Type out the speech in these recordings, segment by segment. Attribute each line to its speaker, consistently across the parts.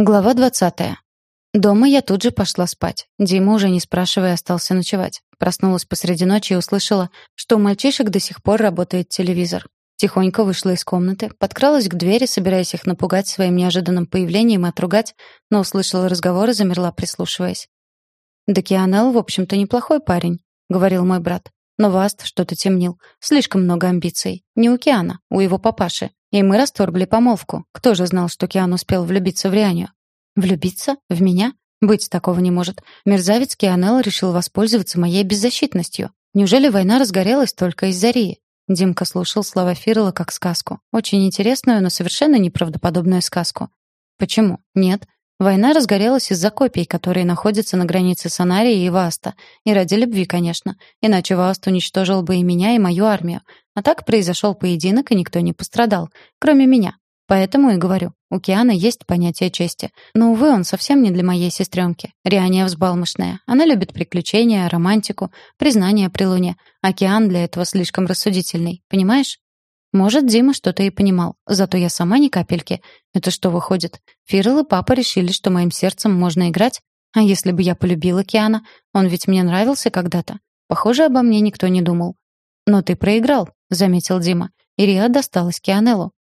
Speaker 1: Глава 20. Дома я тут же пошла спать. Дима, уже не спрашивая, остался ночевать. Проснулась посреди ночи и услышала, что у мальчишек до сих пор работает телевизор. Тихонько вышла из комнаты, подкралась к двери, собираясь их напугать своим неожиданным появлением и отругать, но услышала разговор и замерла, прислушиваясь. «Да Кианел, в общем-то, неплохой парень», — говорил мой брат. Но Васт что-то темнил. Слишком много амбиций. Не у Киана, у его папаши. И мы расторгли помолвку. Кто же знал, что Киан успел влюбиться в Рианию? Влюбиться? В меня? Быть такого не может. Мерзавец Кианел решил воспользоваться моей беззащитностью. Неужели война разгорелась только из-за Рии? Димка слушал слова Фирла как сказку. Очень интересную, но совершенно неправдоподобную сказку. Почему? Нет. Война разгорелась из-за копий, которые находятся на границе Санарии и Васта. И ради любви, конечно. Иначе Васт уничтожил бы и меня, и мою армию. А так произошел поединок, и никто не пострадал. Кроме меня. Поэтому и говорю, у Кианы есть понятие чести. Но, увы, он совсем не для моей сестренки. Риания взбалмошная. Она любит приключения, романтику, признание при луне. Океан для этого слишком рассудительный. Понимаешь? Может, Дима что-то и понимал, зато я сама ни капельки. Это что выходит? Фирл и папа решили, что моим сердцем можно играть? А если бы я полюбила Киана? Он ведь мне нравился когда-то. Похоже, обо мне никто не думал. «Но ты проиграл», — заметил Дима. И Риа досталась Кианеллу.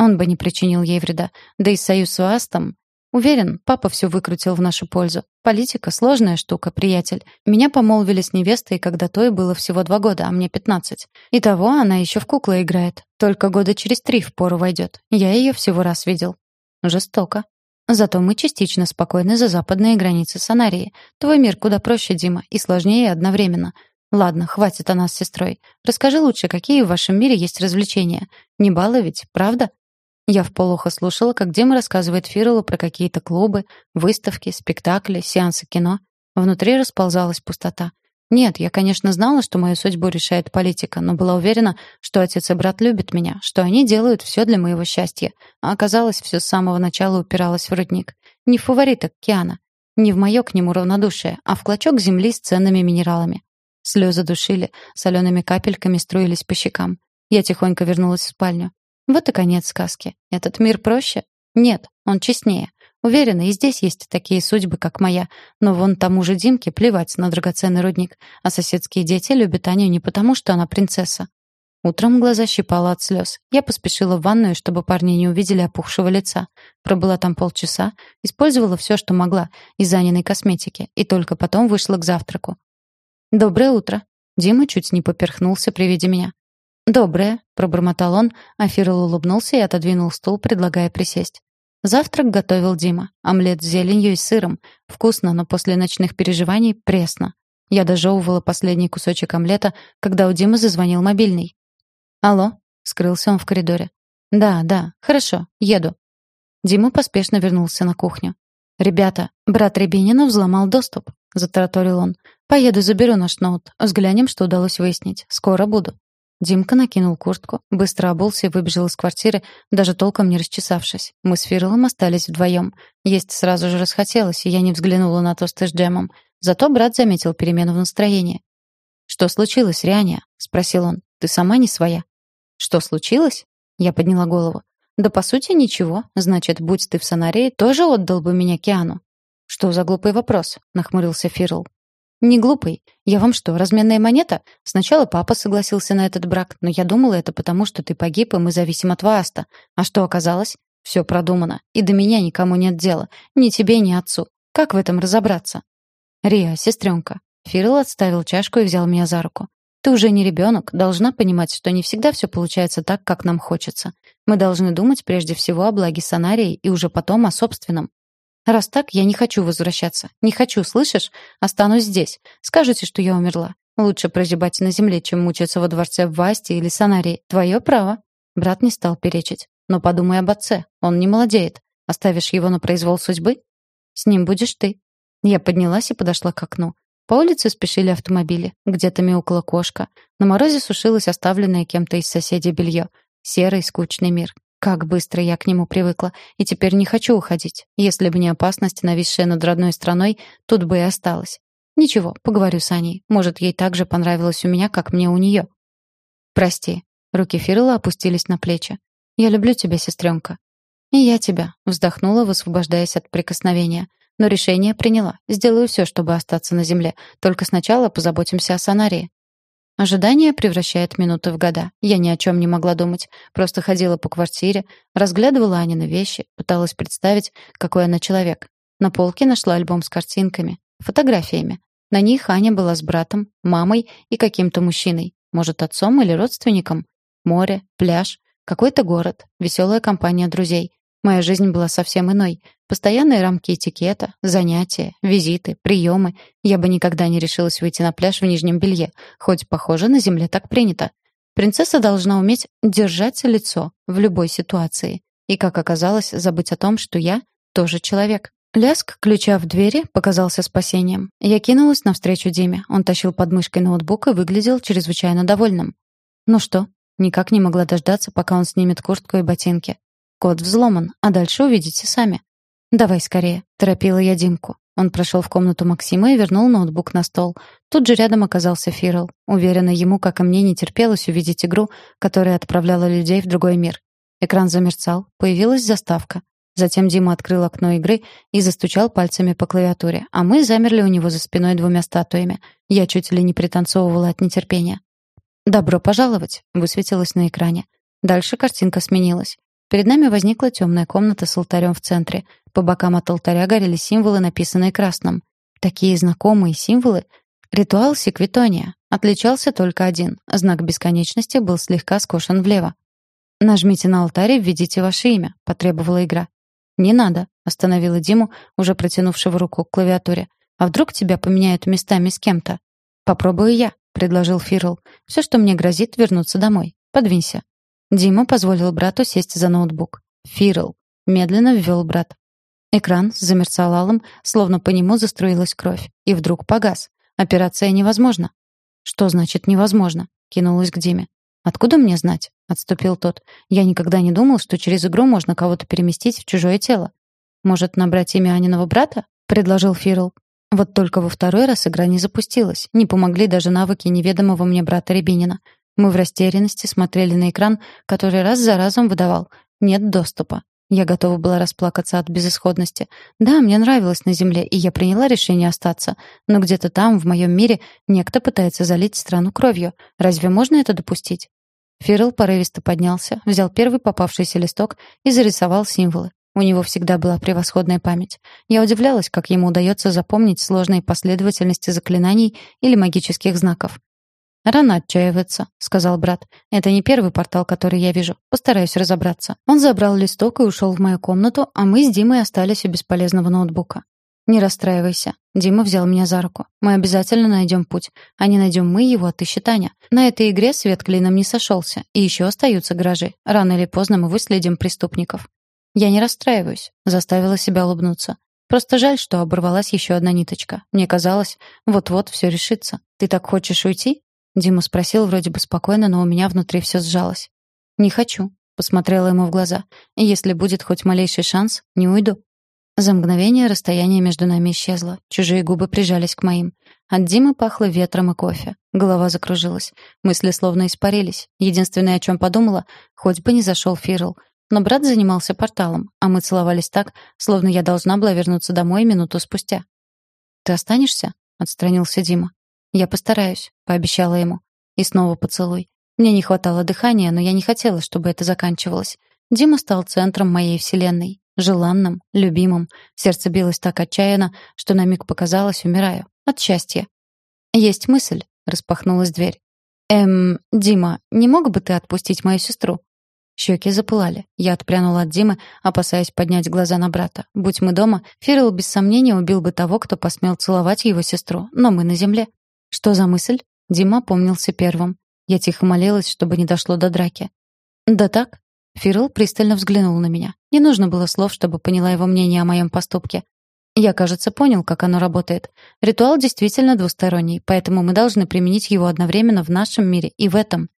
Speaker 1: Он бы не причинил ей вреда. Да и союз с Астом Уверен, папа все выкрутил в нашу пользу. Политика — сложная штука, приятель. Меня помолвили с невестой, когда той было всего два года, а мне пятнадцать. Итого она еще в куклы играет. Только года через три в пору войдет. Я ее всего раз видел. Жестоко. Зато мы частично спокойны за западные границы Санарии. Твой мир куда проще, Дима, и сложнее одновременно. Ладно, хватит о нас с сестрой. Расскажи лучше, какие в вашем мире есть развлечения. Не балы ведь, правда? Я вполуха слушала, как Дима рассказывает Фирелу про какие-то клубы, выставки, спектакли, сеансы кино. Внутри расползалась пустота. Нет, я, конечно, знала, что мою судьбу решает политика, но была уверена, что отец и брат любят меня, что они делают все для моего счастья. А оказалось, все с самого начала упиралось в рудник. Не в фавориток Киана, не в мое к нему равнодушие, а в клочок земли с ценными минералами. Слезы душили, солеными капельками струились по щекам. Я тихонько вернулась в спальню. Вот и конец сказки. Этот мир проще? Нет, он честнее. Уверена, и здесь есть такие судьбы, как моя. Но вон тому же Димке плевать на драгоценный рудник. А соседские дети любят Аню не потому, что она принцесса. Утром глаза щипало от слез. Я поспешила в ванную, чтобы парни не увидели опухшего лица. Пробыла там полчаса, использовала все, что могла, из Аниной косметики, и только потом вышла к завтраку. «Доброе утро». Дима чуть не поперхнулся при виде меня. «Доброе», — пробормотал он, а Фирл улыбнулся и отодвинул стул, предлагая присесть. Завтрак готовил Дима. Омлет с зеленью и сыром. Вкусно, но после ночных переживаний пресно. Я дожевывала последний кусочек омлета, когда у Димы зазвонил мобильный. «Алло?» — скрылся он в коридоре. «Да, да, хорошо, еду». Дима поспешно вернулся на кухню. «Ребята, брат Рябинина взломал доступ», — затараторил он. «Поеду, заберу наш ноут. Взглянем, что удалось выяснить. Скоро буду». Димка накинул куртку, быстро обулся и выбежал из квартиры, даже толком не расчесавшись. Мы с Фирлом остались вдвоем. Есть сразу же расхотелось, и я не взглянула на тосты с джемом. Зато брат заметил перемену в настроении. «Что случилось, Рианя?» — спросил он. «Ты сама не своя». «Что случилось?» Я подняла голову. «Да по сути ничего. Значит, будь ты в Сонарее, тоже отдал бы меня Киану». «Что за глупый вопрос?» — нахмурился Фирл. «Не глупый. Я вам что, разменная монета? Сначала папа согласился на этот брак, но я думала, это потому, что ты погиб, и мы зависим от Вааста. А что оказалось? Все продумано. И до меня никому нет дела. Ни тебе, ни отцу. Как в этом разобраться?» «Риа, сестренка». Фирл отставил чашку и взял меня за руку. «Ты уже не ребенок, должна понимать, что не всегда все получается так, как нам хочется. Мы должны думать прежде всего о благе Санарии и уже потом о собственном. Раз так, я не хочу возвращаться. Не хочу, слышишь? Останусь здесь. Скажете, что я умерла. Лучше прозябать на земле, чем мучиться во дворце в Васте или Санарии. Твое право. Брат не стал перечить. Но подумай об отце. Он не молодеет. Оставишь его на произвол судьбы? С ним будешь ты. Я поднялась и подошла к окну. По улице спешили автомобили. Где-то мяукала кошка. На морозе сушилось оставленное кем-то из соседей белье. Серый, скучный мир. Как быстро я к нему привыкла, и теперь не хочу уходить. Если бы не опасность, нависшая над родной страной, тут бы и осталась. Ничего, поговорю с Аней. Может, ей так же понравилось у меня, как мне у нее. Прости. Руки Фирла опустились на плечи. Я люблю тебя, сестренка. «И я тебя», — вздохнула, высвобождаясь от прикосновения. «Но решение приняла. Сделаю все, чтобы остаться на земле. Только сначала позаботимся о Санарии». Ожидание превращает минуты в года. Я ни о чем не могла думать. Просто ходила по квартире, разглядывала Анины вещи, пыталась представить, какой она человек. На полке нашла альбом с картинками, фотографиями. На них Аня была с братом, мамой и каким-то мужчиной. Может, отцом или родственником. Море, пляж, какой-то город, веселая компания друзей. Моя жизнь была совсем иной. Постоянные рамки этикета, занятия, визиты, приемы. Я бы никогда не решилась выйти на пляж в нижнем белье, хоть, похоже, на земле так принято. Принцесса должна уметь держать лицо в любой ситуации. И, как оказалось, забыть о том, что я тоже человек. Лязг ключа в двери показался спасением. Я кинулась навстречу Диме. Он тащил под мышкой ноутбук и выглядел чрезвычайно довольным. «Ну что?» Никак не могла дождаться, пока он снимет куртку и ботинки. Код взломан, а дальше увидите сами. «Давай скорее», — торопила я Димку. Он прошел в комнату Максима и вернул ноутбук на стол. Тут же рядом оказался Фирл. Уверена, ему, как и мне, не терпелось увидеть игру, которая отправляла людей в другой мир. Экран замерцал, появилась заставка. Затем Дима открыл окно игры и застучал пальцами по клавиатуре, а мы замерли у него за спиной двумя статуями. Я чуть ли не пританцовывала от нетерпения. «Добро пожаловать», — высветилось на экране. Дальше картинка сменилась. Перед нами возникла темная комната с алтарем в центре. По бокам от алтаря горели символы, написанные красным. Такие знакомые символы. Ритуал секвитония. Отличался только один. Знак бесконечности был слегка скошен влево. «Нажмите на алтарь и введите ваше имя», — потребовала игра. «Не надо», — остановила Диму, уже протянувшего руку к клавиатуре. «А вдруг тебя поменяют местами с кем-то?» «Попробую я», — предложил Фирл. «Все, что мне грозит, вернуться домой. Подвинься». Дима позволил брату сесть за ноутбук. «Фирл», — медленно ввел брат. Экран замерцал алым, словно по нему заструилась кровь. И вдруг погас. Операция невозможна. «Что значит невозможно?» — кинулась к Диме. «Откуда мне знать?» — отступил тот. «Я никогда не думал, что через игру можно кого-то переместить в чужое тело. Может, набрать имя Аниного брата?» — предложил Фирл. Вот только во второй раз игра не запустилась. Не помогли даже навыки неведомого мне брата Рябинина. Мы в растерянности смотрели на экран, который раз за разом выдавал «нет доступа». Я готова была расплакаться от безысходности. Да, мне нравилось на Земле, и я приняла решение остаться. Но где-то там, в моем мире, некто пытается залить страну кровью. Разве можно это допустить? Фирл порывисто поднялся, взял первый попавшийся листок и зарисовал символы. У него всегда была превосходная память. Я удивлялась, как ему удается запомнить сложные последовательности заклинаний или магических знаков. «Рано отчаиваться», — сказал брат. «Это не первый портал, который я вижу. Постараюсь разобраться». Он забрал листок и ушел в мою комнату, а мы с Димой остались у бесполезного ноутбука. «Не расстраивайся». Дима взял меня за руку. «Мы обязательно найдем путь. А не найдем мы его, отыщет Таня. На этой игре свет клином не сошелся. И еще остаются гаражи. Рано или поздно мы выследим преступников». «Я не расстраиваюсь», — заставила себя улыбнуться. «Просто жаль, что оборвалась еще одна ниточка. Мне казалось, вот-вот все решится. Ты так хочешь уйти?» Дима спросил вроде бы спокойно, но у меня внутри все сжалось. «Не хочу», — посмотрела ему в глаза. «Если будет хоть малейший шанс, не уйду». За мгновение расстояние между нами исчезло. Чужие губы прижались к моим. От Димы пахло ветром и кофе. Голова закружилась. Мысли словно испарились. Единственное, о чем подумала, хоть бы не зашел Фирл. Но брат занимался порталом, а мы целовались так, словно я должна была вернуться домой минуту спустя. «Ты останешься?» — отстранился Дима. «Я постараюсь», — пообещала ему. И снова поцелуй. Мне не хватало дыхания, но я не хотела, чтобы это заканчивалось. Дима стал центром моей вселенной. Желанным, любимым. Сердце билось так отчаянно, что на миг показалось, умираю. От счастья. «Есть мысль», — распахнулась дверь. «Эм, Дима, не мог бы ты отпустить мою сестру?» Щеки запылали. Я отпрянула от Димы, опасаясь поднять глаза на брата. Будь мы дома, Фирл без сомнения убил бы того, кто посмел целовать его сестру. Но мы на земле. «Что за мысль?» Дима помнился первым. Я тихо молилась, чтобы не дошло до драки. «Да так?» Фирл пристально взглянул на меня. Не нужно было слов, чтобы поняла его мнение о моем поступке. Я, кажется, понял, как оно работает. Ритуал действительно двусторонний, поэтому мы должны применить его одновременно в нашем мире и в этом.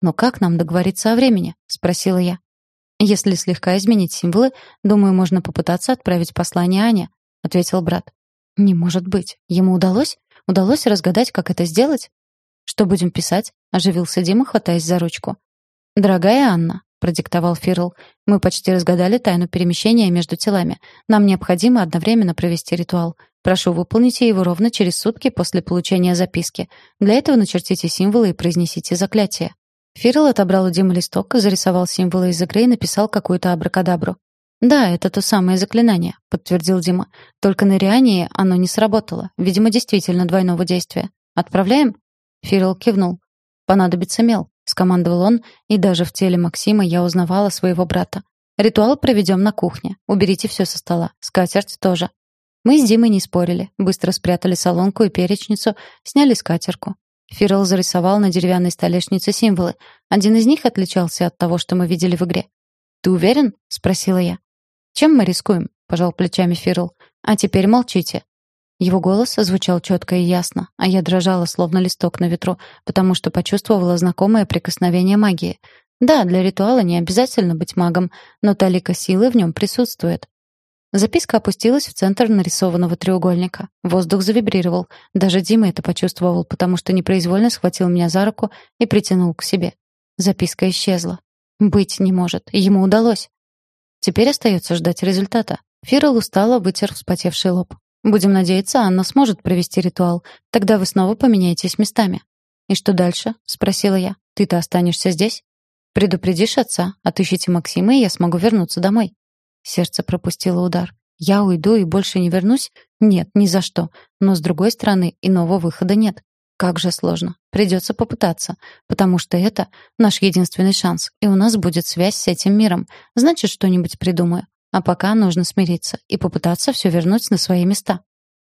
Speaker 1: «Но как нам договориться о времени?» — спросила я. «Если слегка изменить символы, думаю, можно попытаться отправить послание Ане», — ответил брат. «Не может быть. Ему удалось? Удалось разгадать, как это сделать? «Что будем писать?» — оживился Дима, хватаясь за ручку. «Дорогая Анна», — продиктовал Фирл. «Мы почти разгадали тайну перемещения между телами. Нам необходимо одновременно провести ритуал. Прошу, выполните его ровно через сутки после получения записки. Для этого начертите символы и произнесите заклятие». Фирл отобрал у Димы листок, зарисовал символы из игры и написал какую-то абракадабру. «Да, это то самое заклинание», — подтвердил Дима. «Только на Риане оно не сработало. Видимо, действительно двойного действия. Отправляем?» Фирл кивнул. «Понадобится мел», — скомандовал он, и даже в теле Максима я узнавала своего брата. «Ритуал проведем на кухне. Уберите все со стола. Скатерть тоже». Мы с Димой не спорили. Быстро спрятали солонку и перечницу, сняли скатерку. Фирл зарисовал на деревянной столешнице символы. Один из них отличался от того, что мы видели в игре. «Ты уверен?» — спросила я. «Чем мы рискуем?» — пожал плечами Фирл. «А теперь молчите. Его голос звучал четко и ясно, а я дрожала, словно листок на ветру, потому что почувствовала знакомое прикосновение магии. Да, для ритуала не обязательно быть магом, но талика силы в нем присутствует. Записка опустилась в центр нарисованного треугольника. Воздух завибрировал. Даже Дима это почувствовал, потому что непроизвольно схватил меня за руку и притянул к себе. Записка исчезла. Быть не может. Ему удалось. Теперь остается ждать результата. Фирл устало вытер вспотевший лоб. Будем надеяться, Анна сможет провести ритуал. Тогда вы снова поменяетесь местами. И что дальше? спросила я. Ты-то останешься здесь? Предупредишь отца, отыщите Максима, и я смогу вернуться домой. Сердце пропустило удар. Я уйду и больше не вернусь? Нет, ни за что. Но с другой стороны, иного выхода нет. Как же сложно. Придется попытаться, потому что это наш единственный шанс, и у нас будет связь с этим миром. Значит, что-нибудь придумаю. А пока нужно смириться и попытаться все вернуть на свои места.